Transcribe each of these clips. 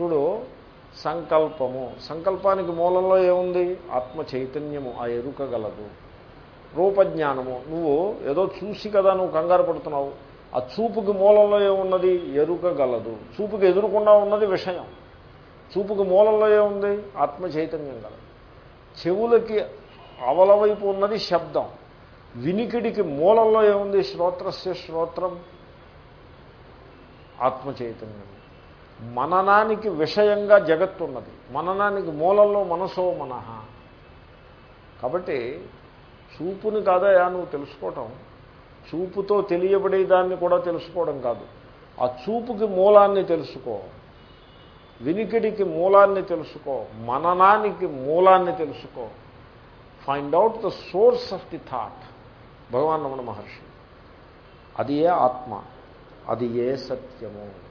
చూడు సంకల్పము. సంకల్పానికి మూలంలో ఏముంది? ఆత్మ చైతన్యము ఆ ఎరుక గలదు. రూపజ్ఞానము. నువ్వు ఏదో చూసి కదా నువ్వు కంగారు పడుతున్నావు. ఆ చూపుకి మూలంలో ఏమున్నది? ఎరుక గలదు. చూపుకి ఎదురుకుండా ఉన్నది విషయం. చూపుకి మూలంలో ఏముంది? ఆత్మ చైతన్యం గలదు. చెవులకి అవలవైపు ఉన్నది శబ్దం. వినికిడికి మూలంలో ఏముంది? శ్రోత్రస్య శ్రోత్రం. ఆత్మ చైతన్యం. మననానికి విషయంగా జగత్తు ఉన్నది మననానికి మూలంలో మనసో మనహ కాబట్టి చూపుని కాదయా నువ్వు తెలుసుకోవటం? చూపుతో తెలియబడే దాన్ని కూడా తెలుసుకోవడం కాదు. ఆ చూపుకి మూలాన్ని తెలుసుకో. వినికిడికి మూలాన్ని తెలుసుకో. మననానికి మూలాన్ని తెలుసుకో. Find out the source of the thought Bhagavan Ramana Maharshi. అది ఏ ఆత్మ? అది ఏ సత్యము?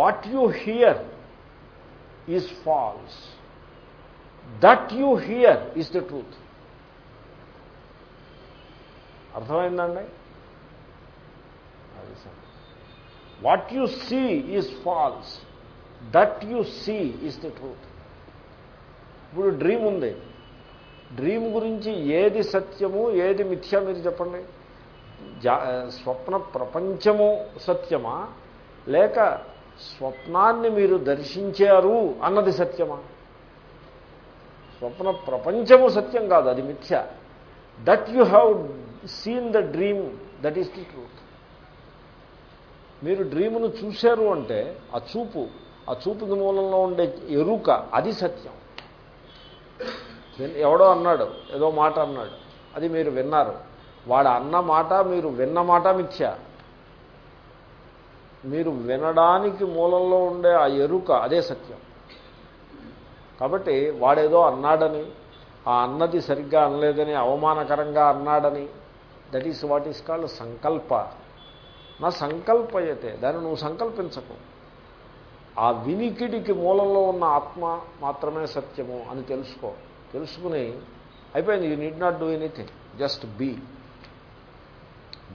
What you hear is false that you hear is the truth అర్థమైందండి? అది what you see is false that you see is the truth ఇప్పుడు dream ఉంది. డ్రీమ్ గురించి ఏది సత్యము ఏది మిథ్య మీరు చెప్పండి. జా స్వప్న ప్రపంచము సత్యమా? లేక స్వప్నాన్ని మీరు దర్శించారు అన్నది సత్యమా? స్వప్న ప్రపంచము సత్యం కాదు అది మిథ్య. That you have seen the dream that is the truth మీరు డ్రీమును చూశారు అంటే ఆ చూపు ఆ చూపుకి మూలంలో ఉండే ఎరుక అది సత్యం. ఎవడో అన్నాడు ఏదో మాట అన్నాడు అది మీరు విన్నారు. వాడు అన్న మాట మీరు విన్న మాట మిథ్య. మీరు వినడానికి మూలంలో ఉండే ఆ ఎరుక అదే సత్యం. కాబట్టి వాడేదో అన్నాడని ఆ అన్నది సరిగ్గా అనలేదని అవమానకరంగా అన్నాడని that is what is called సంకల్ప. నా సంకల్పయతే దాన్ని నువ్వు సంకల్పించకు. ఆ వినికిడికి మూలంలో ఉన్న ఆత్మ మాత్రమే సత్యము అని తెలుసుకో. తెలుసుకుని అయిపోయింది you need not do anything just be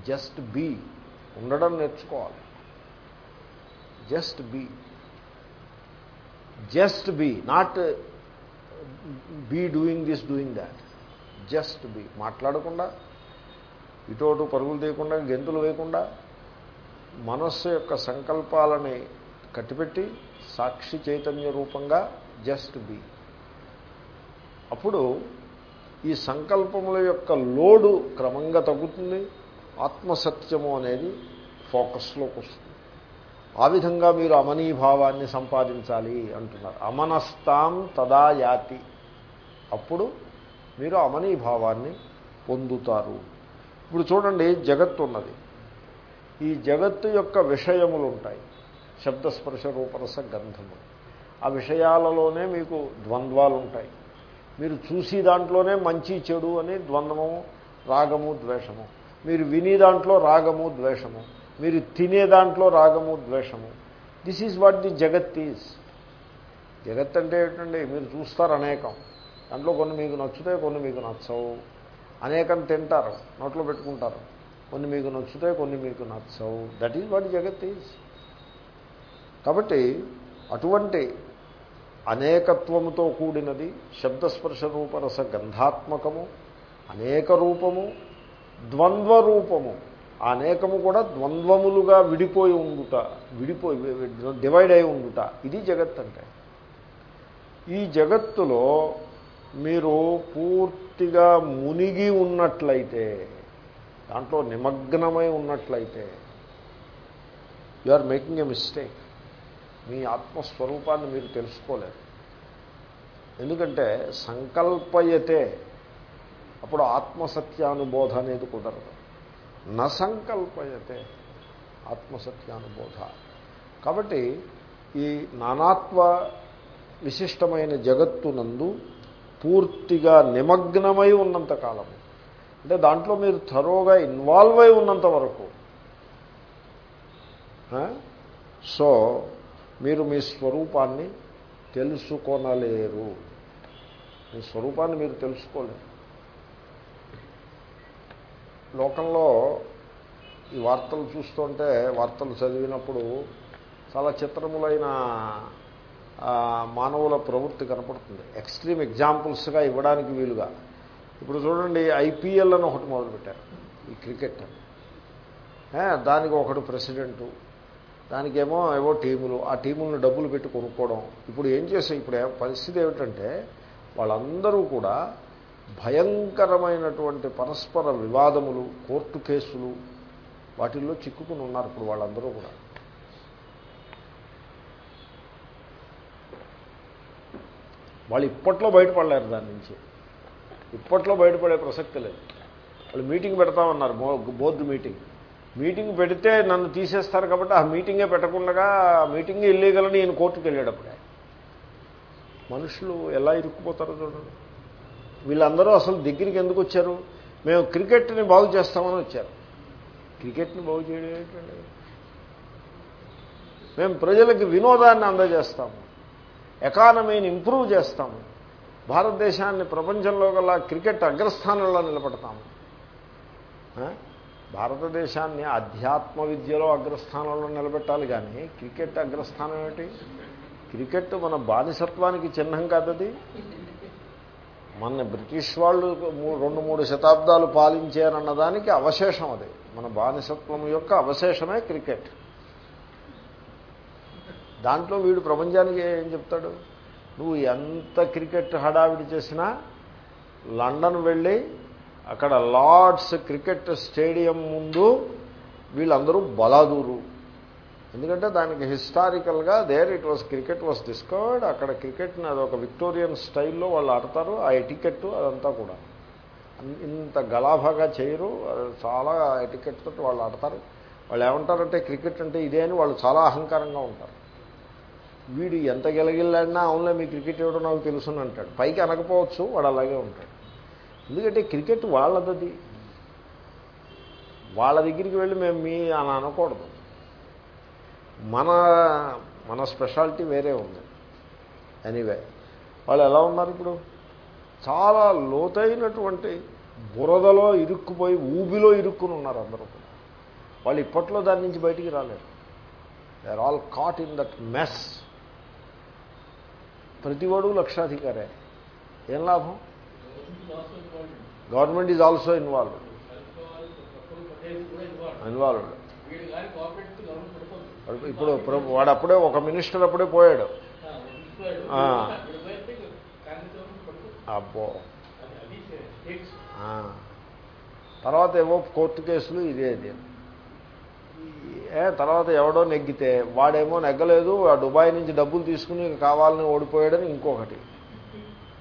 just be ఉండడం నేర్చుకోవాలి. Just be just be not be doing this doing that just be మాట్లాడకుండా ఇటు అటు పరుగులు తీయకుండా గెంతులు వేయకుండా మనస్సు యొక్క సంకల్పాలని కట్టిపెట్టి సాక్షి చైతన్య రూపంగా జస్ట్ బీ అప్పుడు ఈ సంకల్పముల యొక్క లోడు క్రమంగా తగ్గుతుంది. ఆత్మసత్యము అనేది ఫోకస్లోకి వస్తుంది. ఆ విధంగా మీరు అమనీభావాన్ని సంపాదించాలి అంటున్నారు. అమనస్తాం తదా యాతి. అప్పుడు మీరు అమనీభావాన్ని పొందుతారు. ఇప్పుడు చూడండి జగత్తు ఉన్నది. ఈ జగత్తు యొక్క విషయములు ఉంటాయి శబ్దస్పర్శ రూపరస గంధము. ఆ విషయాలలోనే మీకు ద్వంద్వాలు ఉంటాయి మీరు చూసి దాంట్లోనే మంచి చెడు అని ద్వంద్వము రాగము ద్వేషము. మీరు విని దాంట్లో రాగము ద్వేషము. మీరు తినే దాంట్లో రాగము ద్వేషము. దిస్ ఈజ్ వాట్ ది జగత్ ఈజ్ జగత్ అంటే ఏంటండి? మీరు చూస్తారు అనేకం. దాంట్లో కొన్ని మీకు నచ్చుతాయి కొన్ని మీకు నచ్చవు. అనేకం తింటారు నోట్లో పెట్టుకుంటారు. కొన్ని మీకు నచ్చుతాయి కొన్ని మీకు నచ్చవు. దట్ ఈజ్ వాట్ జగత్ ఈజ్ కాబట్టి అటువంటి అనేకత్వముతో కూడినది శబ్దస్పర్శ రూపరస గంధాత్మకము అనేక రూపము ద్వంద్వ రూపము. ఆ అనేకము కూడా ద్వంద్వములుగా విడిపోయి ఉండుట విడిపోయి డివైడ్ అయి ఉండుట. ఇది జగత్ అంటే. ఈ జగత్తులో మీరు పూర్తిగా మునిగి ఉన్నట్లయితే దాంట్లో నిమగ్నమై ఉన్నట్లయితే you are making a mistake మీ ఆత్మస్వరూపాన్ని మీరు తెలుసుకోలేరు. ఎందుకంటే సంకల్పయతే అప్పుడు ఆత్మసత్యానుబోధ అనేది కుదరదు. నసంకల్పయతే ఆత్మసత్యానుబోధ. కాబట్టి ఈ నానాత్వ విశిష్టమైన జగత్తునందు పూర్తిగా నిమగ్నమై ఉన్నంత కాలము అంటే దాంట్లో మీరు థరోగా ఇన్వాల్వ్ అయి ఉన్నంత వరకు. సో మీరు మీ స్వరూపాన్ని తెలుసుకొనలేరు. మీ స్వరూపాన్ని మీరు తెలుసుకోలేరు. లోకంలో ఈ వార్తలు చూస్తుంటే వార్తలు చదివినప్పుడు చాలా చిత్రములైన మానవుల ప్రవృత్తి కనపడుతుంది. ఎక్స్ట్రీమ్ ఎగ్జాంపుల్స్గా ఇవ్వడానికి వీలుగా. ఇప్పుడు చూడండి ఐపీఎల్ అని ఒకటి మొదలుపెట్టారు. ఈ క్రికెట్ దానికి ఒకడు ప్రెసిడెంటు దానికేమో ఏవో టీములు ఆ టీములను డబ్బులు పెట్టి కొనుక్కోవడం. ఇప్పుడు ఏం చేసే ఇప్పుడు పరిస్థితి ఏమిటంటే వాళ్ళందరూ కూడా భయంకరమైనటువంటి పరస్పర వివాదములు కోర్టు కేసులు వాటిల్లో చిక్కుకుని ఉన్నారు ఇప్పుడు వాళ్ళందరూ కూడా. వాళ్ళు ఇప్పట్లో బయటపడలేరు దాని నుంచి. ఇప్పట్లో బయటపడే ప్రసక్తి లేదు. వాళ్ళు మీటింగ్ పెడతామన్నారు బోర్డు మీటింగ్. మీటింగ్ పెడితే నన్ను తీసేస్తారు కాబట్టి ఆ మీటింగే పెట్టకుండా ఆ మీటింగే ఇల్లీగలని నేను కోర్టుకు వెళ్ళేటప్పుడే మనుషులు ఎలా ఇరుక్కుపోతారో చూడండి. వీళ్ళందరూ అసలు దగ్గరికి ఎందుకు వచ్చారు? మేము క్రికెట్ని బాగు చేస్తామని వచ్చారు. క్రికెట్ని బాగు చేయడం ఏంటండి? మేము ప్రజలకి వినోదాన్ని అందజేస్తాము. ఎకానమీని ఇంప్రూవ్ చేస్తాము. భారతదేశాన్ని ప్రపంచంలో గల క్రికెట్ అగ్రస్థానంలో నిలబెడతాము. భారతదేశాన్ని అధ్యాత్మ విద్యలో అగ్రస్థానంలో నిలబెట్టాలి కానీ క్రికెట్ అగ్రస్థానం ఏమిటి? క్రికెట్ మన బానిసత్వానికి చిహ్నం కాదది. మన బ్రిటిష్ వాళ్ళు రెండు మూడు శతాబ్దాలు పాలించారన్న దానికి అవశేషం అది. మన బానిసత్వం యొక్క అవశేషమే క్రికెట్. దాంట్లో వీడు ప్రపంచానికి ఏం చెప్తాడు? నువ్వు ఎంత క్రికెట్ హడావిడి చేసినా లండన్ వెళ్ళి అక్కడ లార్డ్స్ క్రికెట్ స్టేడియం ముందు వీళ్ళందరూ బలాదూరు. ఎందుకంటే దానికి హిస్టారికల్గా there it was cricket was discovered అక్కడ క్రికెట్ని అదొక విక్టోరియన్ స్టైల్లో వాళ్ళు ఆడతారు. ఆ ఎటికెట్ అదంతా కూడా. ఇంత గలాభాగా చేయరు. చాలా ఎటికెట్ తోటి వాళ్ళు ఆడతారు. వాళ్ళు ఏమంటారంటే క్రికెట్ అంటే ఇదే అని వాళ్ళు చాలా అహంకారంగా ఉంటారు. వీడు ఎంత గెలగిల్లాడినా అవునులే మీ క్రికెట్ ఇవ్వడం నాకు తెలుసుని అంటాడు. పైకి అనకపోవచ్చు వాడు అలాగే ఉంటాడు. ఎందుకంటే క్రికెట్ వాళ్ళది వాళ్ళ దగ్గరికి వెళ్ళి మేము మీ అని అనకూడదు. మన మన స్పెషాలిటీ వేరే ఉంది. ఎనీవే వాళ్ళు ఎలా ఉన్నారు ఇప్పుడు? చాలా లోతైనటువంటి బురదలో ఇరుక్కుపోయి ఊబిలో ఇరుక్కుని ఉన్నారు అందరూ కూడా. వాళ్ళు ఇప్పట్లో దాని నుంచి బయటికి రాలేరు they are all caught in that mess ప్రతివాడు లక్షాధికారే. ఏం లాభం? Government is also involved involved ఇప్పుడు వాడు అప్పుడే ఒక మినిస్టర్ అప్పుడే పోయాడు. ఆ. అబ్బో. తర్వాత ఏవో కోర్టు కేసులు ఇదే ఇదే ఏ తర్వాత ఎవడో నెగ్గితే వాడేమో నెగ్గలేదు ఆ దుబాయ్ నుంచి డబ్బులు తీసుకుని కావాలని ఓడిపోయాడని ఇంకొకటి.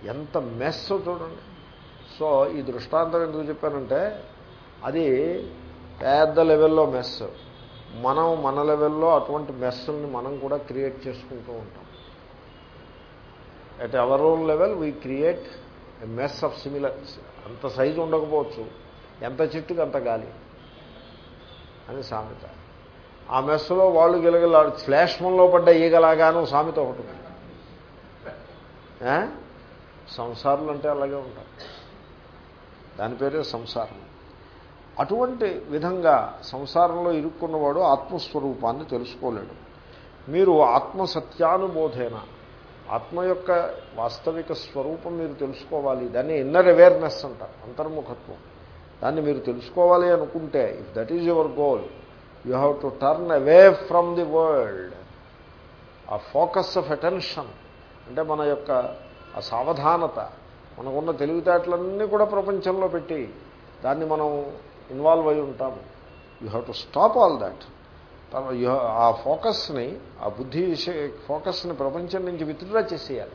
ఎంత మెస్ చూడండి. సో ఈ దృష్టాంతం ఎందుకు చెప్పానంటే అది పెద్ద లెవెల్లో మెస్ మనం మన లెవెల్లో అటువంటి మెస్సుల్ని మనం కూడా క్రియేట్ చేసుకుంటూ ఉంటాం. At our own level we create mess of similar అంత సైజు ఉండకపోవచ్చు. ఎంత చెట్టుకి అంత గాలి అని సామెత. ఆ మెస్సులో వాళ్ళు గిలగలాడు శ్లేష్మంలో పడ్డ ఈగలాగాను సామెత ఒకటి ఉంది. సంసారులు అంటే అలాగే ఉంటారు. దాని పేరే సంసారం. అటువంటి విధంగా సంసారంలో ఇరుక్కున్నవాడు ఆత్మస్వరూపాన్ని తెలుసుకోలేడు. మీరు ఆత్మసత్యానుబోధేన ఆత్మ యొక్క వాస్తవిక స్వరూపం మీరు తెలుసుకోవాలి దాన్ని ఇన్నర్ అవేర్నెస్ అంటారు అంతర్ముఖత్వం. దాన్ని మీరు తెలుసుకోవాలి అనుకుంటే if that is your goal you have to turn away from the world ఆ ఫోకస్ ఆఫ్ అటెన్షన్ అంటే మన యొక్క ఆ సావధానత మనకున్న తెలివితేటలన్నీ కూడా ప్రపంచంలో పెట్టి దాన్ని మనం ఇన్వాల్వ్ అయి ఉంటాము. You have to stop all that. ఆ ఫోకస్ని ఆ బుద్ధి ఫోకస్ని ప్రపంచం నుంచి విత్డ్రా చేసేయాలి.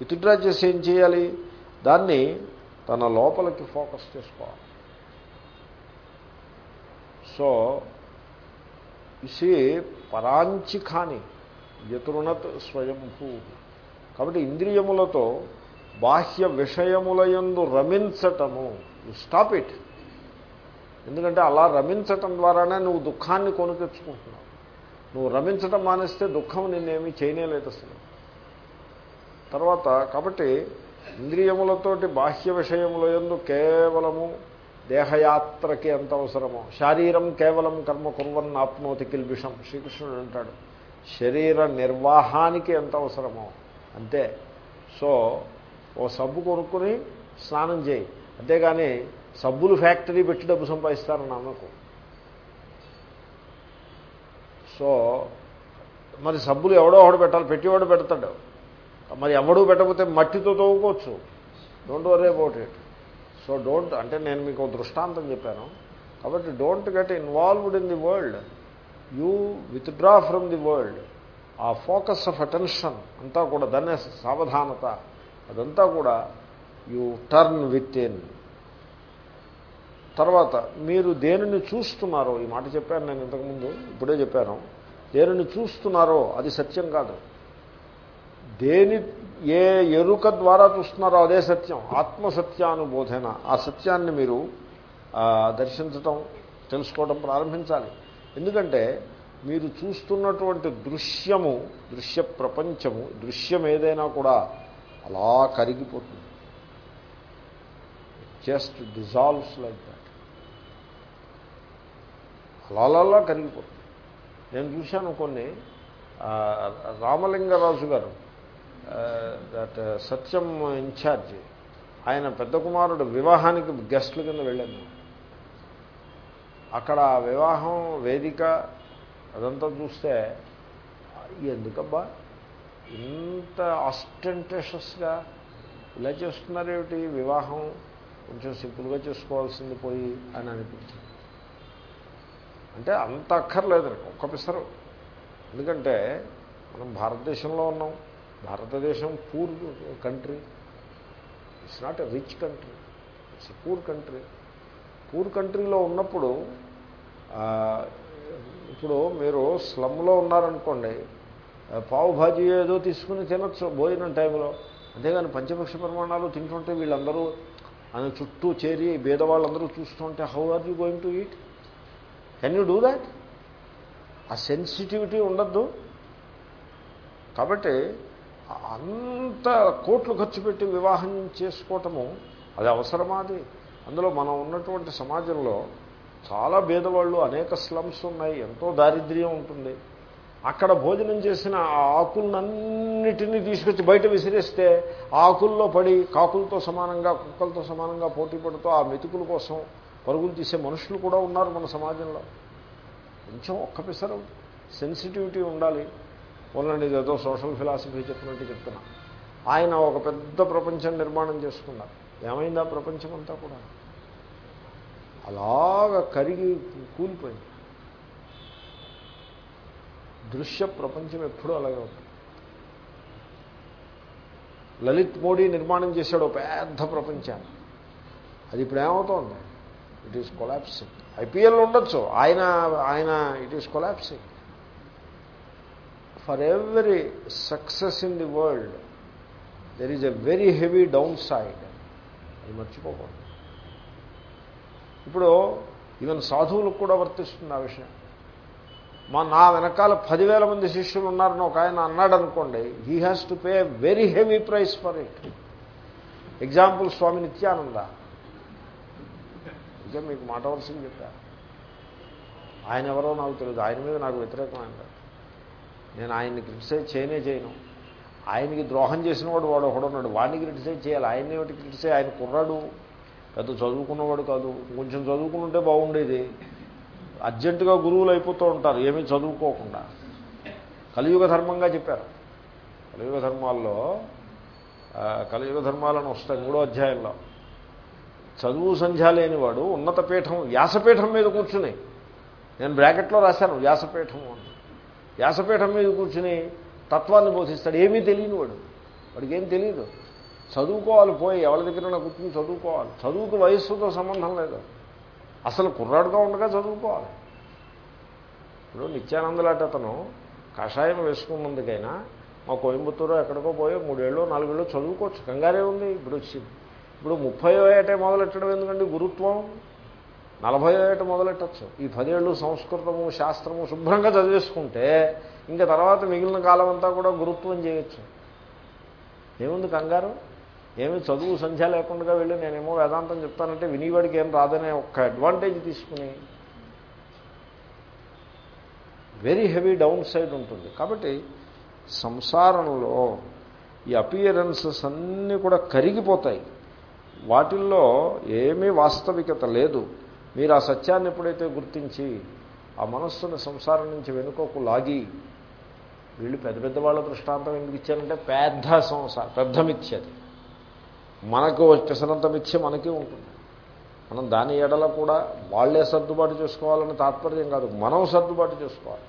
విత్డ్రా చేసి ఏం చేయాలి? దాన్ని తన లోపలికి ఫోకస్ చేసుకోవాలి. సో ఇసి పరాంచి కాని యతృణత్ స్వయంభూ. కాబట్టి ఇంద్రియములతో బాహ్య విషయములయందు రమించటము. You stop it. ఎందుకంటే అలా రమించటం ద్వారానే నువ్వు దుఃఖాన్ని కొను తెచ్చుకుంటున్నావు. నువ్వు రమించటం మానేస్తే దుఃఖం నిన్నేమీ చేయనేలేదు అసలు. తర్వాత కాబట్టి ఇంద్రియములతోటి బాహ్య విషయముల ఎందు కేవలము దేహయాత్రకి ఎంత అవసరమో శారీరం కేవలం కర్మ కుర్వన్ ఆప్నోతి కిల్బిషం శ్రీకృష్ణుడు అంటాడు శరీర నిర్వాహానికి ఎంత అవసరమో అంతే. సో ఓ సబ్బు కొనుక్కుని స్నానం చేయి. అంతేగాని సబ్బులు ఫ్యాక్టరీ పెట్టి డబ్బు సంపాదిస్తారని అన్నకు సో మరి సబ్బులు ఎవడో ఒకడు పెట్టాలి పెట్టేవాడు పెడతాడు. మరి ఎవడూ పెట్టకపోతే మట్టితో తవ్వుకోవచ్చు. Don't worry about it so don't అంటే నేను మీకు దృష్టాంతం చెప్పాను. కాబట్టి don't get involved in the world you withdraw from the world ఆ ఫోకస్ ఆఫ్ అటెన్షన్ అంతా కూడా దాన్నే సావధానత. అదంతా కూడా యూ టర్న్ విత్ ఇన్ తర్వాత మీరు దేనిని చూస్తున్నారో ఈ మాట చెప్పాను నేను ఇంతకుముందు ఇప్పుడే చెప్పాను. దేనిని చూస్తున్నారో అది సత్యం కాదు. దేని ఏ ఎరుక ద్వారా చూస్తున్నారో అదే సత్యం. ఆత్మసత్యానుబోధన. ఆ సత్యాన్ని మీరు దర్శించటం తెలుసుకోవడం ప్రారంభించాలి. ఎందుకంటే మీరు చూస్తున్నటువంటి దృశ్యము దృశ్య ప్రపంచము దృశ్యం ఏదైనా కూడా అలా కరిగిపోతుంది. జస్ట్ డిజాల్వ్స్ లైక్ అలా కరిగిపోతుంది. నేను చూశాను కొన్ని. రామలింగరాజు గారు దట్ సత్యం ఇన్ఛార్జి ఆయన పెద్ద కుమారుడు వివాహానికి గెస్ట్ల కింద వెళ్ళాను. అక్కడ వివాహం వేదిక అదంతా చూస్తే ఎందుకబ్బా? ఇంత ఆస్టెంటేషస్గా ఇలా చేస్తున్నారేమిటి? వివాహం కొంచెం సింపుల్గా చేసుకోవాల్సింది పోయి అని అనిపించింది. అంటే అంత అక్కర్లేదు ఒక్క పిసరు. ఎందుకంటే మనం భారతదేశంలో ఉన్నాం. భారతదేశం poor country. It's not a rich country it's a poor country poor కంట్రీలో ఉన్నప్పుడు ఇప్పుడు మీరు స్లమ్లో ఉన్నారనుకోండి పావు భాజీ ఏదో తీసుకుని తినచ్చు భోజనం టైంలో. అంతేగాని పంచపక్ష ప్రమాణాలు తింటుంటే వీళ్ళందరూ ఆయన చుట్టూ చేరి భేదవాళ్ళందరూ చూస్తుంటే how are you going to eat can you do that ఆ సెన్సిటివిటీ ఉండద్దు. కాబట్టి అంత కోట్లు ఖర్చు పెట్టి వివాహం చేసుకోవటము అది అవసరమాది అందులో మనం ఉన్నటువంటి సమాజంలో చాలా భేదవాళ్ళు అనేక స్లమ్స్ ఉన్నాయి ఎంతో దారిద్ర్యం ఉంటుంది. అక్కడ భోజనం చేసిన ఆ ఆకులన్నిటినీ తీసుకొచ్చి బయట విసిరేస్తే ఆకుల్లో పడి కాకులతో సమానంగా కుక్కలతో సమానంగా పోటీ పడుతూ ఆ మెతుకుల కోసం పరుగులు తీసే మనుషులు కూడా ఉన్నారు మన సమాజంలో. కొంచెం ఒక్క పిసరు సెన్సిటివిటీ ఉండాలి. ఉండండి ఏదో సోషల్ ఫిలాసఫీ చెప్పినట్టు చెప్తున్నా. ఆయన ఒక పెద్ద ప్రపంచం నిర్మాణం చేసుకున్నారు. ఏమైంది ఆ ప్రపంచం అంతా కూడా? అలాగ కరిగి కూలిపోయింది. దృశ్య ప్రపంచం ఎప్పుడూ అలాగే ఉంటుంది లలిత్ మోడీ నిర్మాణం చేశాడు పెద్ద ప్రపంచాన్ని. అది ఇప్పుడు ఏమవుతోంది? ఇట్ ఈస్ కొలాప్సింగ్ ఐపీఎల్ ఉండొచ్చు. ఆయన ఆయన it is collapsing for every success in the world there is a very heavy down side అది మర్చిపోకూడదు. ఇప్పుడు ఈవెన్ సాధువులకు కూడా వర్తిస్తుంది ఆ విషయం. మా నా వెనకాల పదివేల మంది శిష్యులు ఉన్నారని ఒక ఆయన అన్నాడు అనుకోండి he has to pay very heavy price for it example Swami Nityananda ఇదే మీకు మాట వలసింది చెప్పా. ఆయన ఎవరో నాకు తెలియదు ఆయన మీద నాకు వ్యతిరేకమైన నేను ఆయన్ని క్రిటిసైజ్ చేయనే చేయను. ఆయనకి ద్రోహం చేసిన వాడు వాడు ఒకడున్నాడు వాడిని క్రిటిసైజ్ చేయాలి. ఆయన్ని ఒకటి క్రిటిసైజ్ ఆయన కుర్రాడు. పెద్ద చదువుకున్నవాడు కాదు. కొంచెం చదువుకుని ఉంటే బాగుండేది. అర్జెంటుగా గురువులు అయిపోతూ ఉంటారు. ఏమీ చదువుకోకుండా. కలియుగ ధర్మంగా చెప్పారు. కలియుగ ధర్మాల్లో కలియుగ ధర్మాలను వస్తాయి మూడో అధ్యాయంలో. చదువు సంధ్య లేనివాడు ఉన్నత పీఠం వ్యాసపీఠం మీద కూర్చుని. నేను బ్రాకెట్లో రాశాను వ్యాసపీఠము అని. వ్యాసపీఠం మీద కూర్చుని తత్వాన్ని బోధిస్తాడు. ఏమీ తెలియని వాడు. వాడికి ఏం తెలియదు చదువుకోవాలి పోయి ఎవరి దగ్గర కూర్చుని చదువుకోవాలి. చదువుకు వయస్సుతో సంబంధం లేదు. అసలు కుర్రాడుగా ఉండగా చదువుకోవాలి. ఇప్పుడు నిత్యానందలాట అతను కషాయం వేసుకున్నందుకైనా మా కోయంబత్తూరు ఎక్కడికో పోయి మూడేళ్ళు నాలుగేళ్ళు చదువుకోవచ్చు. కంగారే ఉంది ఇప్పుడు వచ్చింది. ఇప్పుడు ముప్పై ఏటే మొదలెట్టడం ఎందుకంటే గురుత్వం? నలభై ఏట మొదలెట్టచ్చు. ఈ పదేళ్ళు సంస్కృతము శాస్త్రము శుభ్రంగా చదివేసుకుంటే ఇంకా తర్వాత మిగిలిన కాలం అంతా కూడా గురుత్వం చేయొచ్చు. ఏముంది కంగారు? ఏమి చదువు సంధ్య లేకుండా వెళ్ళి నేనేమో వేదాంతం చెప్తానంటే వినివాడికి ఏం రాదనే ఒక్క అడ్వాంటేజ్ తీసుకుని. వెరీ హెవీ డౌన్ సైడ్ ఉంటుంది. కాబట్టి సంసారంలో ఈ అపియరెన్సెస్ అన్నీ కూడా కరిగిపోతాయి. వాటిల్లో ఏమీ వాస్తవికత లేదు. మీరు ఆ సత్యాన్ని ఎప్పుడైతే గుర్తించి ఆ మనస్సును సంసారం నుంచి వెనుకకు లాగి వీళ్ళు పెద్ద పెద్ద వాళ్ళ దృష్టాంతం ఎందుకు ఇచ్చారంటే పెద్ద సంసారం పెద్ద మిథ్య అది. మనకు పెసరంత మిథ్య మనకే ఉంటుంది. మనం దాని ఎడల కూడా వాళ్ళే సర్దుబాటు చేసుకోవాలని తాత్పర్యం కాదు. మనం సర్దుబాటు చేసుకోవాలి.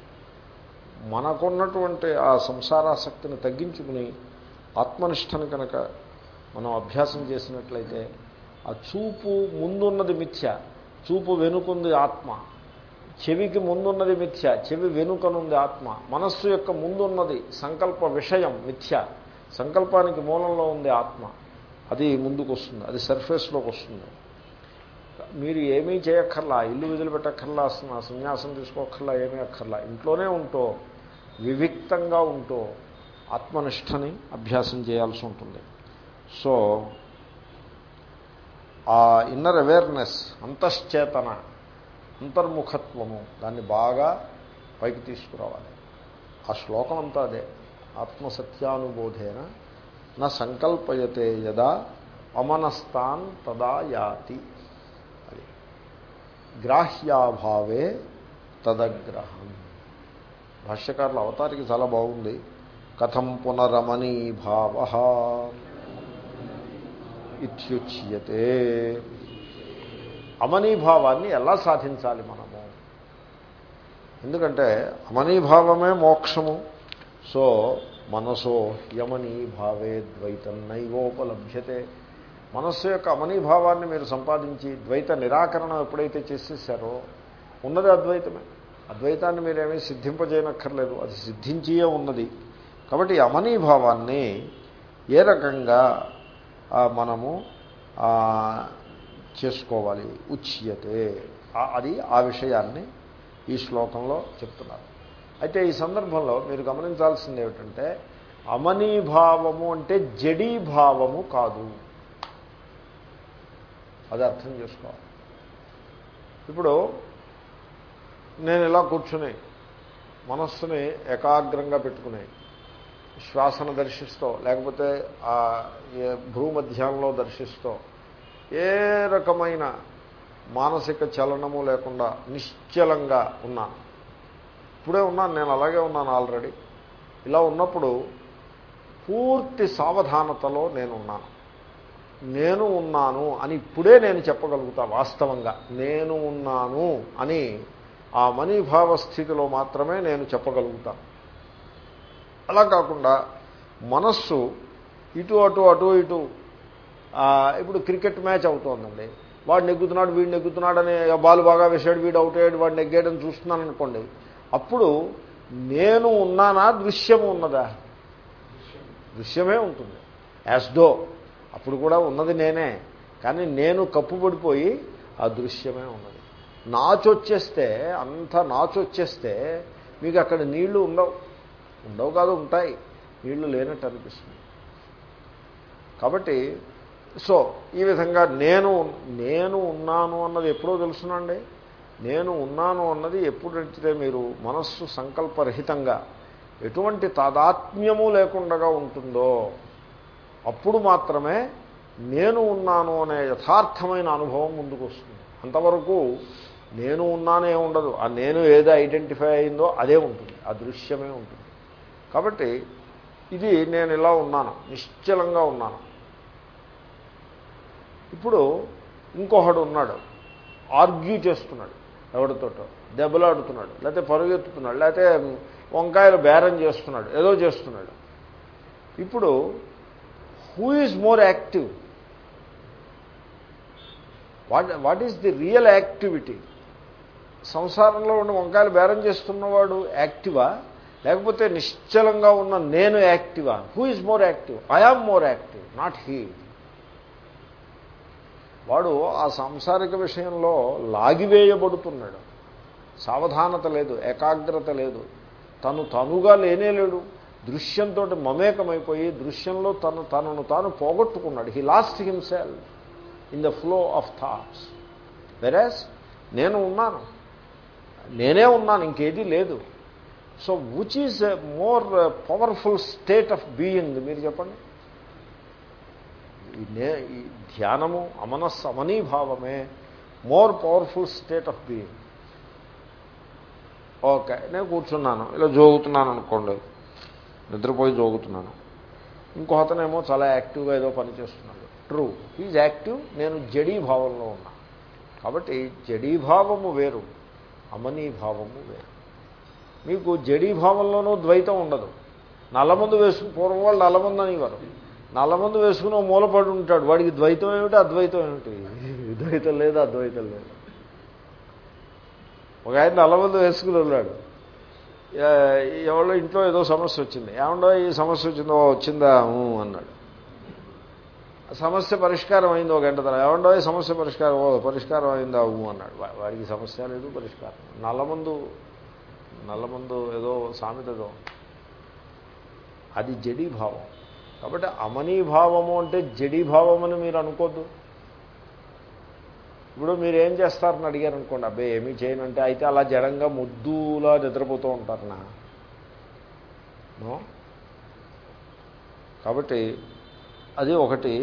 మనకున్నటువంటి ఆ సంసారాసక్తిని తగ్గించుకుని ఆత్మనిష్టను కనుక మనం అభ్యాసం చేసినట్లయితే ఆ చూపు ముందున్నది మిథ్య చూపు వెనుకుంది ఆత్మ. చెవికి ముందున్నది మిథ్య చెవి వెనుకనుంది ఆత్మ. మనస్సు యొక్క ముందున్నది సంకల్ప విషయం మిథ్య. సంకల్పానికి మూలంలో ఉంది ఆత్మ. అది ముందుకు వస్తుంది అది సర్ఫేస్లోకి వస్తుంది మీరు ఏమీ చేయక్కర్లా ఇల్లు విదిలిపెట్టక్కర్లా సన్యాసం తీసుకోక్కర్లా ఏమీ అక్కర్లా. ఇంట్లోనే ఉంటూ వివిక్తంగా ఉంటూ ఆత్మనిష్టని అభ్యాసం చేయాల్సి ఉంటుంది. సో ఆ ఇన్నర్ అవేర్నెస్ అంతశ్చేతన అంతర్ముఖత్వము దాన్ని బాగా పైకి తీసుకురావాలి. ఆ శ్లోకం అంతా అదే. ఆత్మసత్యానుబోధేన నా సంకల్పయతే యదా అమనస్తాన్ తదా యాతి. అది. గ్రాహ్యాభావే తదగ్రహం. భాష్యకారుల అవతారికి చాలా బాగుంది. కథం పునరమణీభావ ఇత్యుచ్యతే. అమనీభావాన్ని ఎలా సాధించాలి మనము? ఎందుకంటే అమనీభావమే మోక్షము. సో మనసో యమనీభావే ద్వైతం నైవోపలభ్యతే మనస్సు యొక్క అమనీభావాన్ని మీరు సంపాదించి ద్వైత నిరాకరణ ఎప్పుడైతే చేసేసారో ఉన్నది అద్వైతమే. అద్వైతాన్ని మీరేమీ సిద్ధింపజేయనక్కర్లేదు. అది సిద్ధించియే ఉన్నది. కాబట్టి అమనీభావాన్ని ఏ రకంగా మనము చేసుకోవాలి. ఉచ్యతే. అది ఆ విషయాన్ని ఈ శ్లోకంలో చెప్తున్నారు. అయితే ఈ సందర్భంలో మీరు గమనించాల్సింది ఏమిటంటే అమనీభావము అంటే జడీభావము కాదు. అది అర్థం చేసుకోవాలి. ఇప్పుడు నేను ఇలా కూర్చుని మనస్సుని ఏకాగ్రంగా పెట్టుకుని శ్వాసను దర్శిస్తో లేకపోతే ఆ భూమధ్యాహంలో దర్శిస్తో ఏ రకమైన మానసిక చలనము లేకుండా నిశ్చలంగా ఉన్నాను ఇప్పుడే ఉన్నాను నేను అలాగే ఉన్నాను ఆల్రెడీ. ఇలా ఉన్నప్పుడు పూర్తి సావధానతలో నేనున్నాను నేను ఉన్నాను అని ఇప్పుడే నేను చెప్పగలుగుతా వాస్తవంగా. నేను ఉన్నాను అని ఆ మనీభావ స్థితిలో మాత్రమే నేను చెప్పగలుగుతాను అలా కాకుండా మనస్సు ఇటు అటు అటు ఇటు ఇప్పుడు క్రికెట్ మ్యాచ్ అవుతోందండి. వాడు నెగ్గుతున్నాడు వీడు నెగ్గుతున్నాడు అని బాల్ బాగా వేసాడు వీడు అవుట్ అయ్యాడు వాడు నెగ్గేయడం చూస్తున్నాను అనుకోండి. అప్పుడు నేను ఉన్నానా దృశ్యము ఉన్నదా? దృశ్యమే ఉంటుంది. యాస్డో అప్పుడు కూడా ఉన్నది నేనే. కానీ నేను కప్పుబడిపోయి ఆ దృశ్యమే ఉన్నది. నాచొచ్చేస్తే అంత నాచొచ్చేస్తే మీకు అక్కడ నీళ్ళు ఉండవు. ఉండవు కాదు ఉంటాయి. నీళ్ళు లేనట్టు అనిపిస్తుంది. కాబట్టి సో ఈ విధంగా నేను నేను ఉన్నాను అన్నది ఎప్పుడో తెలుసునండి. నేను ఉన్నాను అన్నది ఎప్పుడంటే మీరు మనస్సు సంకల్పరహితంగా ఎటువంటి తాదాత్మ్యము లేకుండా ఉంటుందో అప్పుడు మాత్రమే నేను ఉన్నాను అనే యథార్థమైన అనుభవం ముందుకు వస్తుంది. అంతవరకు నేను ఉన్నానే ఉండదు. ఆ నేను ఏదో ఐడెంటిఫై అయిందో అదే ఉంటుంది. ఆ దృశ్యమే ఉంటుంది. కాబట్టి ఇది నేను ఇలా ఉన్నాను నిశ్చలంగా ఉన్నాను. ఇప్పుడు ఇంకొకడు ఉన్నాడు ఆర్గ్యూ చేస్తున్నాడు ఎవరితోటో దెబ్బలాడుతున్నాడు లేకపోతే పరుగెత్తుతున్నాడు లేకపోతే వంకాయలు బేరం చేస్తున్నాడు ఏదో చేస్తున్నాడు. ఇప్పుడు who is more active what what is the real activity సంసారంలో ఉన్న వంకాయలు బేరం చేస్తున్నవాడు యాక్టివా లేకపోతే నిశ్చలంగా ఉన్న నేను Activa? Who is more active I more active not he వాడు ఆ సాంసారిక విషయంలో లాగివేయబడుతున్నాడు. సావధానత లేదు ఏకాగ్రత లేదు. తను తనుగా లేనే లేడు. దృశ్యంతో మమేకమైపోయి దృశ్యంలో తను తనను తాను పోగొట్టుకున్నాడు. He lost himself in the flow of thoughts whereas నేను ఉన్నాను. నేనే ఉన్నాను ఇంకేదీ లేదు. So which is more powerful state of being మీరు చెప్పండి. ఈ నే ఈ ధ్యానము అమనస్ అమనీభావమే more powerful state of being okay నేను కూర్చున్నాను. ఇలా జోగుతున్నాను అనుకోండి. నిద్రపోయి జోగుతున్నాను. ఇంకో అతనేమో చాలా యాక్టివ్గా ఏదో పని చేస్తున్నాడు. ట్రూ ఈజ్ యాక్టివ్ నేను జడీభావంలో ఉన్నా. కాబట్టి జడీభావము వేరు అమనీభావము వేరు. మీకు జడీభావంలోనూ ద్వైతం ఉండదు. నల్లమందు వేసుకు పూర్వం వాళ్ళు నల్లమందు అనేవారు. నల్లమందు వేసుకుని మూలపడి ఉంటాడు. వాడికి ద్వైతం ఏమిటి అద్వైతం ఏమిటి? ద్వైతం లేదు అద్వైతం లేదు. ఒక ఆయన నల్లమందు వేసుకుని ఉన్నాడు. ఎవరో ఇంట్లో ఏదో సమస్య వచ్చింది. ఏమన్నా ఈ సమస్య వచ్చిందో వచ్చిందా? అన్నాడు. సమస్య పరిష్కారం అయింది ఒక గంట తర్వాత. ఏమండో సమస్య పరిష్కారం పరిష్కారం అయిందా? ఊ అన్నాడు. వాడికి సమస్య లేదు పరిష్కారం. నల్లమందు నల్లమందు ఏదో సామెతదో. అది జడీభావం కాబట్టి అమనీభావము అంటే జడీభావం అని మీరు అనుకోద్దు. ఇప్పుడు మీరు ఏం చేస్తారని అడిగారు అనుకోండి అబ్బాయి ఏమీ చేయనంటే అయితే అలా జడంగా ముద్దులా నిద్రపోతూ ఉంటారనా? కాబట్టి అది ఒకటి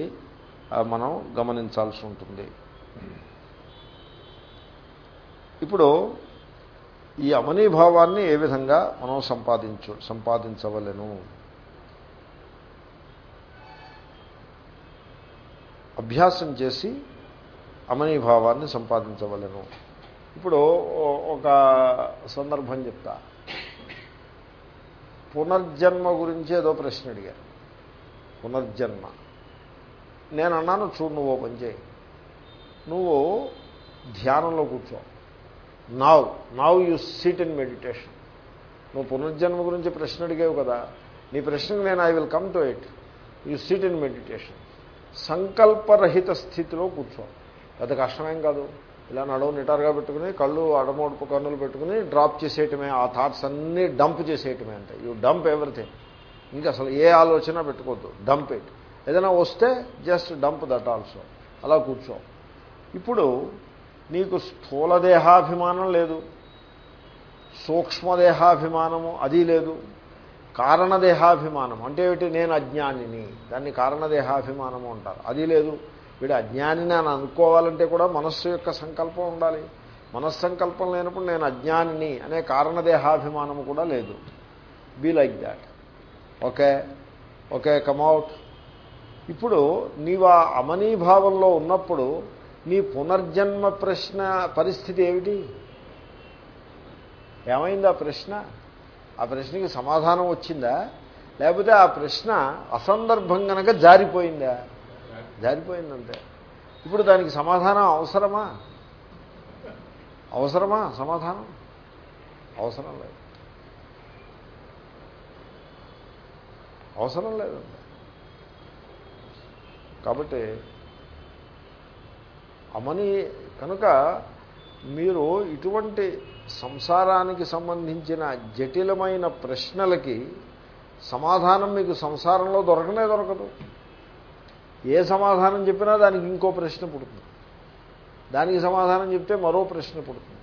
మనం గమనించాల్సి ఉంటుంది. ఇప్పుడు ఈ అమనీభావాన్ని ఏ విధంగా మనం సంపాదించు సంపాదించవలను? అభ్యాసం చేసి అమనీభావాన్ని సంపాదించవలను. ఇప్పుడు ఒక సందర్భం చెప్తా. పునర్జన్మ గురించి ఏదో ప్రశ్న అడిగారు. పునర్జన్మ. నేను అన్నాను చూడు నువ్వు పని చేయి. నువ్వు ధ్యానంలో కూర్చో. Now now you sit in meditation నువ్వు పునర్జన్మ గురించి ప్రశ్న అడిగావు కదా. నీ ప్రశ్నకు నేను I will come to it you sit in meditation సంకల్పరహిత స్థితిలో కూర్చో. పెద్ద కష్టమేం కాదు. ఇలా నడవు నిటారుగా పెట్టుకుని కళ్ళు అడమోడుపు కన్నులు పెట్టుకుని డ్రాప్ చేసేయటమే. ఆ థాట్స్ అన్నీ డంప్ చేసేయటమే అంటే యూ డంప్ ఎవ్రీథింగ్ ఇంకా అసలు ఏ ఆలోచన పెట్టుకోవద్దు. డంప్ ఇట్ ఏదైనా వస్తే జస్ట్ డంప్ దట్ ఆల్సో అలా కూర్చో. ఇప్పుడు నీకు స్థూలదేహాభిమానం లేదు. సూక్ష్మదేహాభిమానము అది లేదు. కారణదేహాభిమానం అంటే ఏమిటి? నేను అజ్ఞానిని. దాన్ని కారణదేహాభిమానము అంటారు. అది లేదు. వీడు అజ్ఞానిని అని అనుకోవాలంటే కూడా మనస్సు యొక్క సంకల్పం ఉండాలి. మనస్సంకల్పం లేనప్పుడు నేను అజ్ఞానిని అనే కారణదేహాభిమానము కూడా లేదు. Be like that okay? Okay come out ఇప్పుడు నీవు ఆ అమనీభావంలో ఉన్నప్పుడు నీ పునర్జన్మ ప్రశ్న పరిస్థితి ఏమిటి? ఏమైంది ఆ ప్రశ్న? ఆ ప్రశ్నకి సమాధానం వచ్చిందా? లేకపోతే ఆ ప్రశ్న అసందర్భం కనుక జారిపోయిందా? జారిపోయిందంతే. ఇప్పుడు దానికి సమాధానం అవసరమా? అవసరమా? సమాధానం? అవసరం లేదు. అవసరం లేదండి కాబట్టి అమని కనుక మీరు ఇటువంటి సంసారానికి సంబంధించిన జటిలమైన ప్రశ్నలకి సమాధానం మీకు సంసారంలో దొరకనే దొరకదు. ఏ సమాధానం చెప్పినా దానికి ఇంకో ప్రశ్న పుడుతుంది. దానికి సమాధానం చెప్తే మరో ప్రశ్న పుడుతుంది.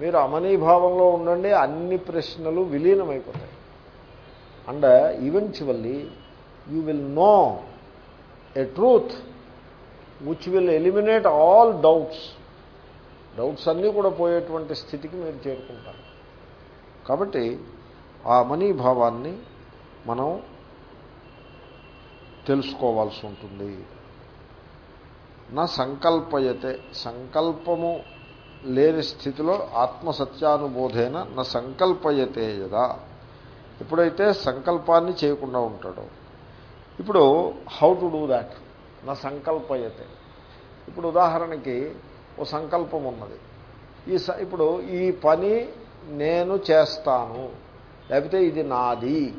మీరు అమనీభావంలో ఉండండి అన్ని ప్రశ్నలు విలీనమైపోతాయి. And eventually you will know a truth which will eliminate all doubts doubts అన్నీ కూడా పోయేటువంటి స్థితికి మీరు చేరుకుంటారు. కాబట్టి ఆ మనీభావాన్ని మనం తెలుసుకోవాల్సి ఉంటుంది. నా సంకల్పయతే సంకల్పము లేని స్థితిలో ఆత్మసత్యానుబోధేన నా సంకల్పయతే యదా. ఎప్పుడైతే సంకల్పాన్ని చేయకుండా ఉంటాడో. ఇప్పుడు హౌ టు డూ దాట్ నా సంకల్పయతే. ఇప్పుడు ఉదాహరణకి ఓ సంకల్పం ఉన్నది ఈ ఇప్పుడు ఈ పని నేను చేస్తాను లేకపోతే ఇది నాది.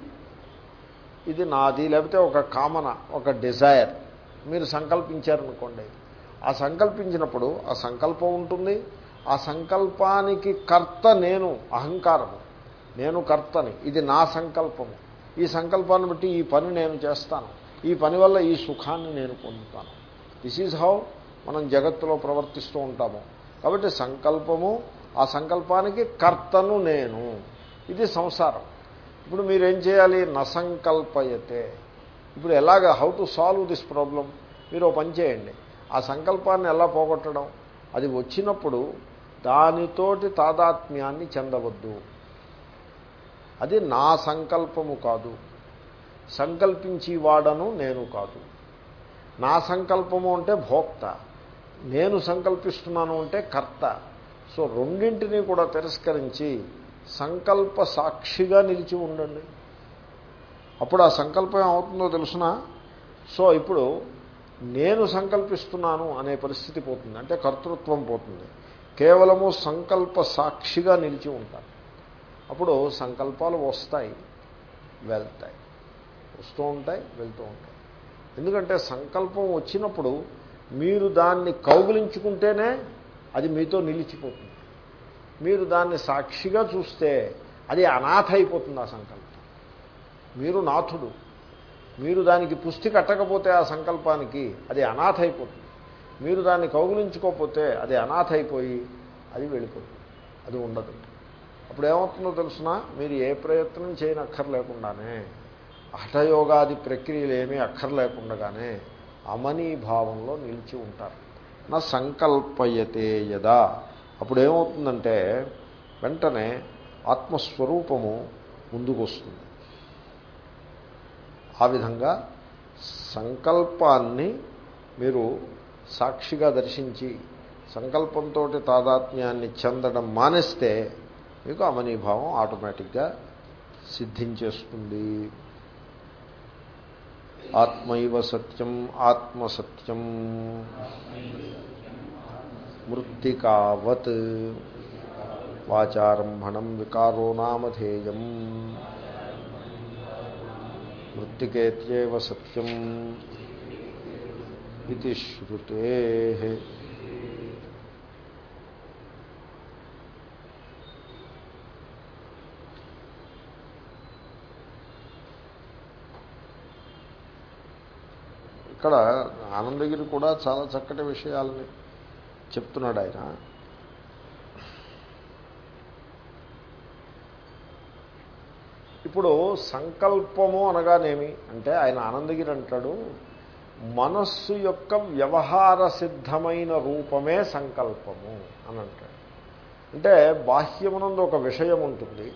ఇది నాది లేకపోతే ఒక కామన ఒక డిజైర్. మీరు సంకల్పించారనుకోండి. ఆ సంకల్పించినప్పుడు ఆ సంకల్పం ఉంటుంది. ఆ సంకల్పానికి కర్త నేను అహంకారము. నేను కర్తని. ఇది నా సంకల్పము. ఈ సంకల్పాన్ని బట్టి ఈ పని నేను చేస్తాను. ఈ పని వల్ల ఈ సుఖాన్ని నేను పొందుతాను. దిస్ ఈజ్ హౌ మనం జగత్తులో ప్రవర్తిస్తూ ఉంటాము. కాబట్టి సంకల్పము ఆ సంకల్పానికి కర్తను నేను. ఇది సంసారం. ఇప్పుడు మీరేం చేయాలి? నసంకల్పయతే. ఇప్పుడు ఎలాగ? How to solve this problem మీరు పని చేయండి. ఆ సంకల్పాన్ని ఎలా పోగొట్టడం? అది వచ్చినప్పుడు దానితోటి తాదాత్మ్యాన్ని చెందవద్దు. అది నా సంకల్పము కాదు. సంకల్పించి వాడను నేను కాదు. నా సంకల్పము అంటే భోక్త. నేను సంకల్పిస్తున్నాను అంటే కర్త. సో రెండింటినీ కూడా తిరస్కరించి సంకల్ప సాక్షిగా నిలిచి ఉండండి. అప్పుడు ఆ సంకల్పం ఏమవుతుందో తెలుసిన? సో ఇప్పుడు నేను సంకల్పిస్తున్నాను అనే పరిస్థితి పోతుంది. అంటే కర్తృత్వం పోతుంది. కేవలము సంకల్ప సాక్షిగా నిలిచి ఉంటాను. అప్పుడు సంకల్పాలు వస్తాయి వెళ్తాయి. వస్తూ ఉంటాయి వెళ్తూ ఉంటాయి. ఎందుకంటే సంకల్పం వచ్చినప్పుడు మీరు దాన్ని కౌగులించుకుంటేనే అది మీతో నిలిచిపోతుంది. మీరు దాన్ని సాక్షిగా చూస్తే అది అనాథ అయిపోతుంది ఆ సంకల్పం. మీరు నాథుడు. మీరు దానికి పుష్టి కట్టకపోతే ఆ సంకల్పానికి అది అనాథ అయిపోతుంది. మీరు దాన్ని కౌగులించుకోకపోతే అది అనాథ అయిపోయి అది వెళ్ళిపోతుంది. అది ఉండదు. అప్పుడు ఏమవుతుందో తెలుసిన? మీరు ఏ ప్రయత్నం చేయనక్కర్లేకుండానే హఠయోగాది ప్రక్రియలు ఏమీ అక్కర్లేకుండగానే అమనీభావంలో నిలిచి ఉంటారు. నా సంకల్పయతే యదా. అప్పుడు ఏమవుతుందంటే వెంటనే ఆత్మస్వరూపము ముందుకు వస్తుంది ఆ విధంగా సంకల్పాన్ని మీరు సాక్షిగా దర్శించి సంకల్పంతో తాదాత్మ్యాన్ని చెందడం మానేస్తే మీకు అమనీభావం ఆటోమేటిక్గా సిద్ధించేస్తుంది. ఆత్మైవ సత్యం ఆత్మసత్యం మృత్తికావత్ వాచారంభణం వికారో నామధేయం మృత్తికేత్యేవ సత్యం. ఇది శ్రుతే ఇక్కడ ఆనందగిరి కూడా చాలా చక్కటి విషయాలని చెప్తున్నాడు ఆయన. ఇప్పుడు సంకల్పము అనగానేమి? అంటే ఆయన ఆనందగిరి అంటాడు మనస్సు యొక్క వ్యవహార సిద్ధమైన రూపమే సంకల్పము అని అంటాడు. అంటే బాహ్యమునందు ఒక విషయం ఉంటుంది.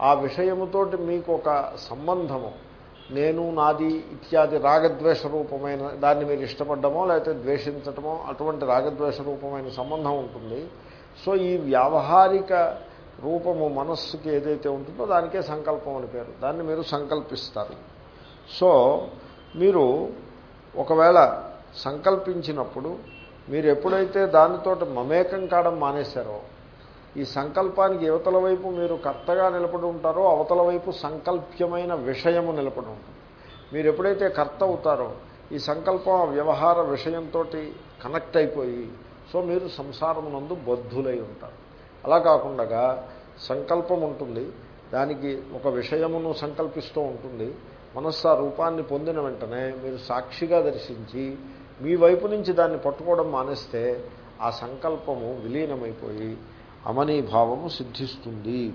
ఆ విషయముతోటి మీకు ఒక సంబంధము. నేను నాది ఇత్యాది రాగద్వేష రూపమైన దాన్ని మీరు ఇష్టపడ్డమో లేకపోతే ద్వేషించటమో అటువంటి రాగద్వేష రూపమైన సంబంధం ఉంటుంది. సో ఈ వ్యావహారిక రూపము మనస్సుకి ఏదైతే ఉంటుందో దానికే సంకల్పం అని పేరు. దాన్ని మీరు సంకల్పిస్తారు. సో మీరు ఒకవేళ సంకల్పించినప్పుడు మీరు ఎప్పుడైతే దానితోటి మమేకం కావడం మానేశారో ఈ సంకల్పానికి యువతల వైపు మీరు కర్తగా నిలబడి ఉంటారో అవతల వైపు సంకల్ప్యమైన విషయము నిలబడి ఉంటుంది. మీరు ఎప్పుడైతే కర్త అవుతారో ఈ సంకల్పం వ్యవహార విషయంతో కనెక్ట్ అయిపోయి సో మీరు సంసారమునందు బద్ధులై ఉంటారు. అలా కాకుండా సంకల్పం ఉంటుంది. దానికి ఒక విషయమును సంకల్పిస్తూ ఉంటుంది. మనస్సు ఆ రూపాన్ని పొందిన వెంటనే మీరు సాక్షిగా దర్శించి మీ వైపు నుంచి దాన్ని పట్టుకోవడం మానేస్తే ఆ సంకల్పము విలీనమైపోయి అమనీభావము సిద్ధిస్తుంది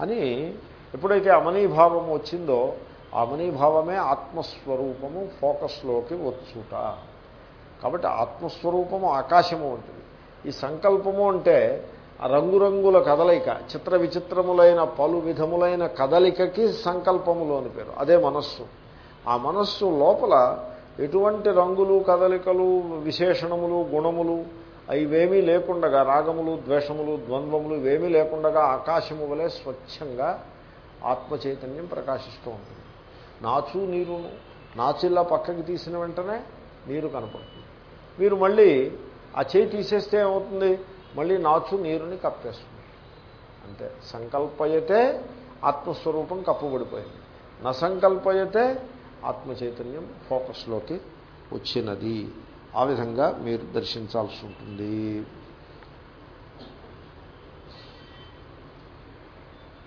అని ఎప్పుడైతే అమనీభావము వచ్చిందో ఆ అమనీభావమే ఆత్మస్వరూపము ఫోకస్లోకి వచ్చుట. కాబట్టి ఆత్మస్వరూపము ఆకాశము ఉంటుంది ఈ సంకల్పము అంటే రంగురంగుల కదలిక చిత్ర విచిత్రములైన పలు విధములైన కదలికకి సంకల్పములోని పేరు. అదే మనస్సు. ఆ మనస్సు లోపల ఎటువంటి రంగులు కదలికలు విశేషణములు గుణములు ఇవేమీ లేకుండగా రాగములు ద్వేషములు ద్వంద్వములు ఇవేమీ లేకుండగా ఆకాశము వలె స్వచ్ఛంగా ఆత్మ చైతన్యం ప్రకాశిస్తూ ఉంటుంది. నాచు నీరును నాచిల్లా పక్కకి తీసిన వెంటనే నీరు కనపడుతుంది. మీరు మళ్ళీ ఆ చేయి తీసేస్తే ఏమవుతుంది? మళ్ళీ నాచు నీరుని కప్పేస్తుంది. అంతే. సంకల్పయతే ఆత్మస్వరూపం కప్పుబడిపోయింది. నసంకల్పయతే ఆత్మ చైతన్యం ఫోకస్లోకి వచ్చినది. ఆ విధంగా మీరు దర్శించాల్సి ఉంటుంది.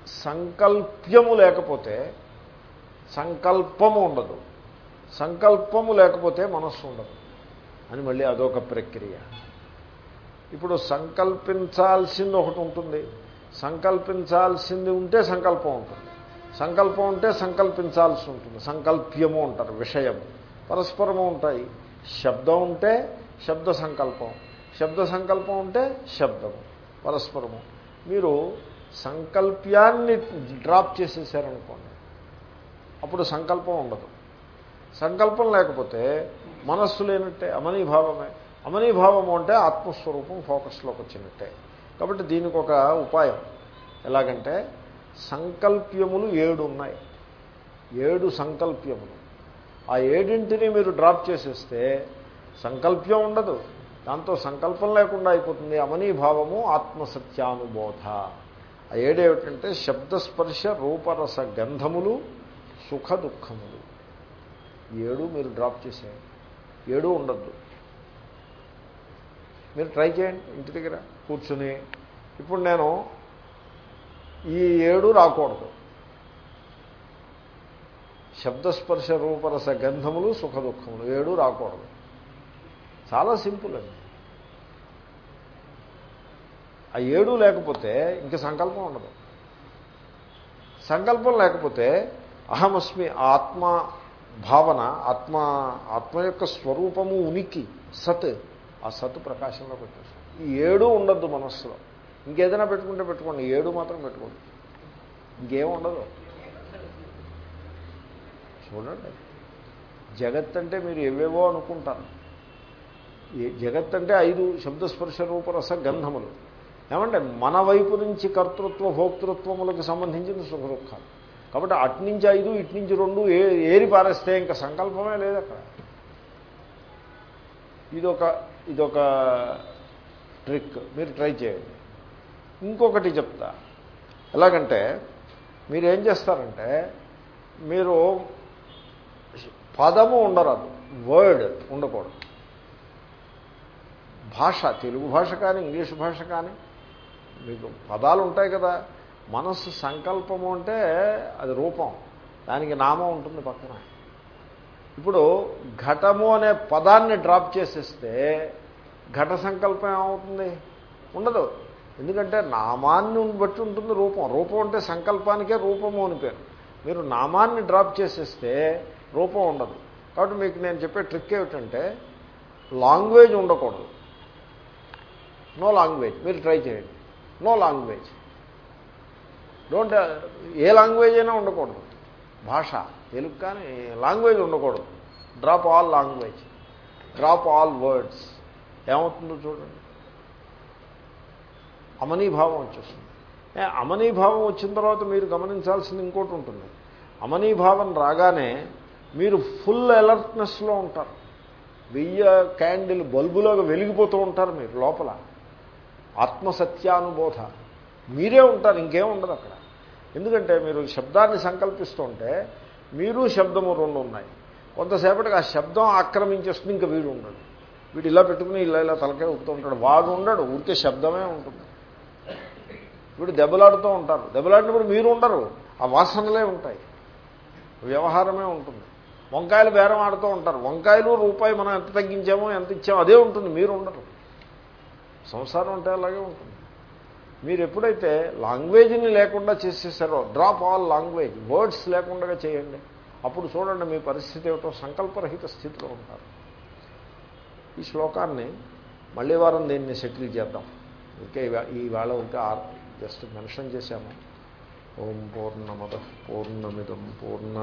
సంకల్ప్యము లేకపోతే సంకల్పము ఉండదు. సంకల్పము లేకపోతే మనస్సు ఉండదు. అని మళ్ళీ అదొక ప్రక్రియ. ఇప్పుడు సంకల్పించాల్సింది ఒకటి ఉంటుంది. సంకల్పించాల్సింది ఉంటే సంకల్పం ఉంటుంది. సంకల్పం ఉంటే సంకల్పించాల్సి ఉంటుంది. సంకల్ప్యము అంటారు విషయం పరస్పరము ఉంటాయి. శబ్దం ఉంటే శబ్ద సంకల్పం శబ్ద సంకల్పం ఉంటే శబ్దము పరస్పరము. మీరు సంకల్ప్యాన్ని డ్రాప్ చేసేసారనుకోండి అప్పుడు సంకల్పం ఉండదు. సంకల్పం లేకపోతే మనస్సు లేనట్టే అమనీభావమే అమనీభావము అంటే ఆత్మస్వరూపం ఫోకస్లోకి వచ్చినట్టే. కాబట్టి దీనికి ఒక ఉపాయం. ఎలాగంటే సంకల్ప్యములు ఏడు ఉన్నాయి. ఏడు సంకల్ప్యములు. ఆ ఏడింటిని మీరు డ్రాప్ చేసేస్తే సంకల్ప్యం ఉండదు. దాంతో సంకల్పం లేకుండా అయిపోతుంది. అమనీభావము ఆత్మసత్యానుబోధ. ఆ ఏడేమిటంటే శబ్దస్పర్శ రూపరస గంధములు సుఖ దుఃఖములు ఏడు మీరు డ్రాప్ చేసేయండి. ఏడు ఉండద్దు. మీరు ట్రై చేయండి ఇంటి దగ్గర కూర్చుని. ఇప్పుడు నేను ఈ ఏడు రాకూడదు. శబ్దస్పర్శ రూపరస గంధములు సుఖ దుఃఖములు ఏడు రాకూడదు. చాలా సింపుల్ అండి ఆ ఏడు లేకపోతే ఇంక సంకల్పం ఉండదు. సంకల్పం లేకపోతే అహమస్మి ఆత్మ భావన ఆత్మ ఆత్మ యొక్క స్వరూపము ఉనికి సత్ ఆ సత్ ప్రకాశంలోకి వచ్చేస్తుంది. ఈ ఏడు ఉండద్దు మనస్సులో. ఇంకేదైనా పెట్టుకుంటే పెట్టుకోండి ఏడు మాత్రం పెట్టుకోండి. ఇంకేం ఉండదు. చూడండి. జగత్ అంటే మీరు ఏవేవో అనుకుంటారు. జగత్ అంటే ఐదు శబ్దస్పర్శ రూపరస గంధములు. ఏమంటే మన వైపు నుంచి కర్తృత్వ భోక్తృత్వములకు సంబంధించిన సుఖ దుఃఖాలు కాబట్టి అట్నుంచి ఐదు ఇట్నుంచి రెండు ఏ ఏరి పారేస్తే ఇంకా సంకల్పమే లేదు అక్కడ. ఇదొక ఇదొక ట్రిక్. మీరు ట్రై చేయండి. ఇంకొకటి చెప్తా. ఎలాగంటే మీరు ఏం చేస్తారంటే మీరు పదము ఉండరాదు. వర్డ్ ఉండకూడదు. భాష తెలుగు భాష కానీ ఇంగ్లీష్ భాష కానీ మీకు పదాలు ఉంటాయి కదా. మనస్సు సంకల్పము అంటే అది రూపం. దానికి నామం ఉంటుంది పక్కన. ఇప్పుడు ఘటము అనే పదాన్ని డ్రాప్ చేసేస్తే ఘట సంకల్పం ఏమవుతుంది? ఉండదు. ఎందుకంటే నామాన్ని బట్టి ఉంటుంది రూపం. రూపం అంటే సంకల్పానికే రూపము అని పేరు. మీరు నామాన్ని డ్రాప్ చేసేస్తే రూపం ఉండదు. కాబట్టి మీకు నేను చెప్పే ట్రిక్ ఏమిటంటే లాంగ్వేజ్ ఉండకూడదు. నో లాంగ్వేజ్ మీరు ట్రై చేయండి. నో లాంగ్వేజ్ డోంట్ ఏ లాంగ్వేజ్ అయినా ఉండకూడదు. భాష. తెలుగు కానీ లాంగ్వేజ్ ఉండకూడదు. Drop all language drop all words ఏమవుతుందో చూడండి. అమనీభావం వచ్చేస్తుంది. అమనీభావం వచ్చిన తర్వాత మీరు గమనించాల్సింది ఇంకోటి ఉంటుంది. అమనీభావం రాగానే మీరు ఫుల్ అలర్ట్నెస్లో ఉంటారు. వెయ్యి క్యాండిల్ బల్బులాగా వెలిగిపోతూ ఉంటారు మీరు లోపల. ఆత్మసత్యానుబోధ. మీరే ఉంటారు ఇంకేం ఉండదు అక్కడ. ఎందుకంటే మీరు శబ్దాన్ని సంకల్పిస్తుంటే మీరు శబ్దము రెండు ఉన్నాయి. కొంతసేపటికి ఆ శబ్దం ఆక్రమించేస్తుంది ఇంకా వీడు ఉండడు. వీడు ఇలా పెట్టుకుని ఇలా ఇలా తలకే ఊపుతూ ఉంటాడు. వాడు ఉండడు ఊరికే శబ్దమే ఉంటుంది. వీడు దెబ్బలాడుతూ ఉంటారు. దెబ్బలాడినప్పుడు మీరు ఉండరు. ఆ వాసనలే ఉంటాయి. వ్యవహారమే ఉంటుంది. వంకాయలు బేరం ఆడుతూ ఉంటారు. వంకాయలు రూపాయి మనం ఎంత తగ్గించామో ఎంత ఇచ్చామో అదే ఉంటుంది. మీరు ఉండరు. సంసారం అంటే అలాగే ఉంటుంది. మీరు ఎప్పుడైతే లాంగ్వేజ్ని లేకుండా చేసేసారో డ్రాప్ ఆల్ లాంగ్వేజ్ వర్డ్స్ లేకుండా చేయండి అప్పుడు చూడండి మీ పరిస్థితి ఏమిటో సంకల్పరహిత స్థితిలో ఉంటారు. ఈ శ్లోకాన్ని మళ్ళీ వారం దీన్ని సెటిల్ చేద్దాం. ఓకే ఈవేళ వేళ ఉంటే జస్ట్ మెన్షన్ చేశాము. ఓం పూర్ణమద పూర్ణమిదం పూర్ణ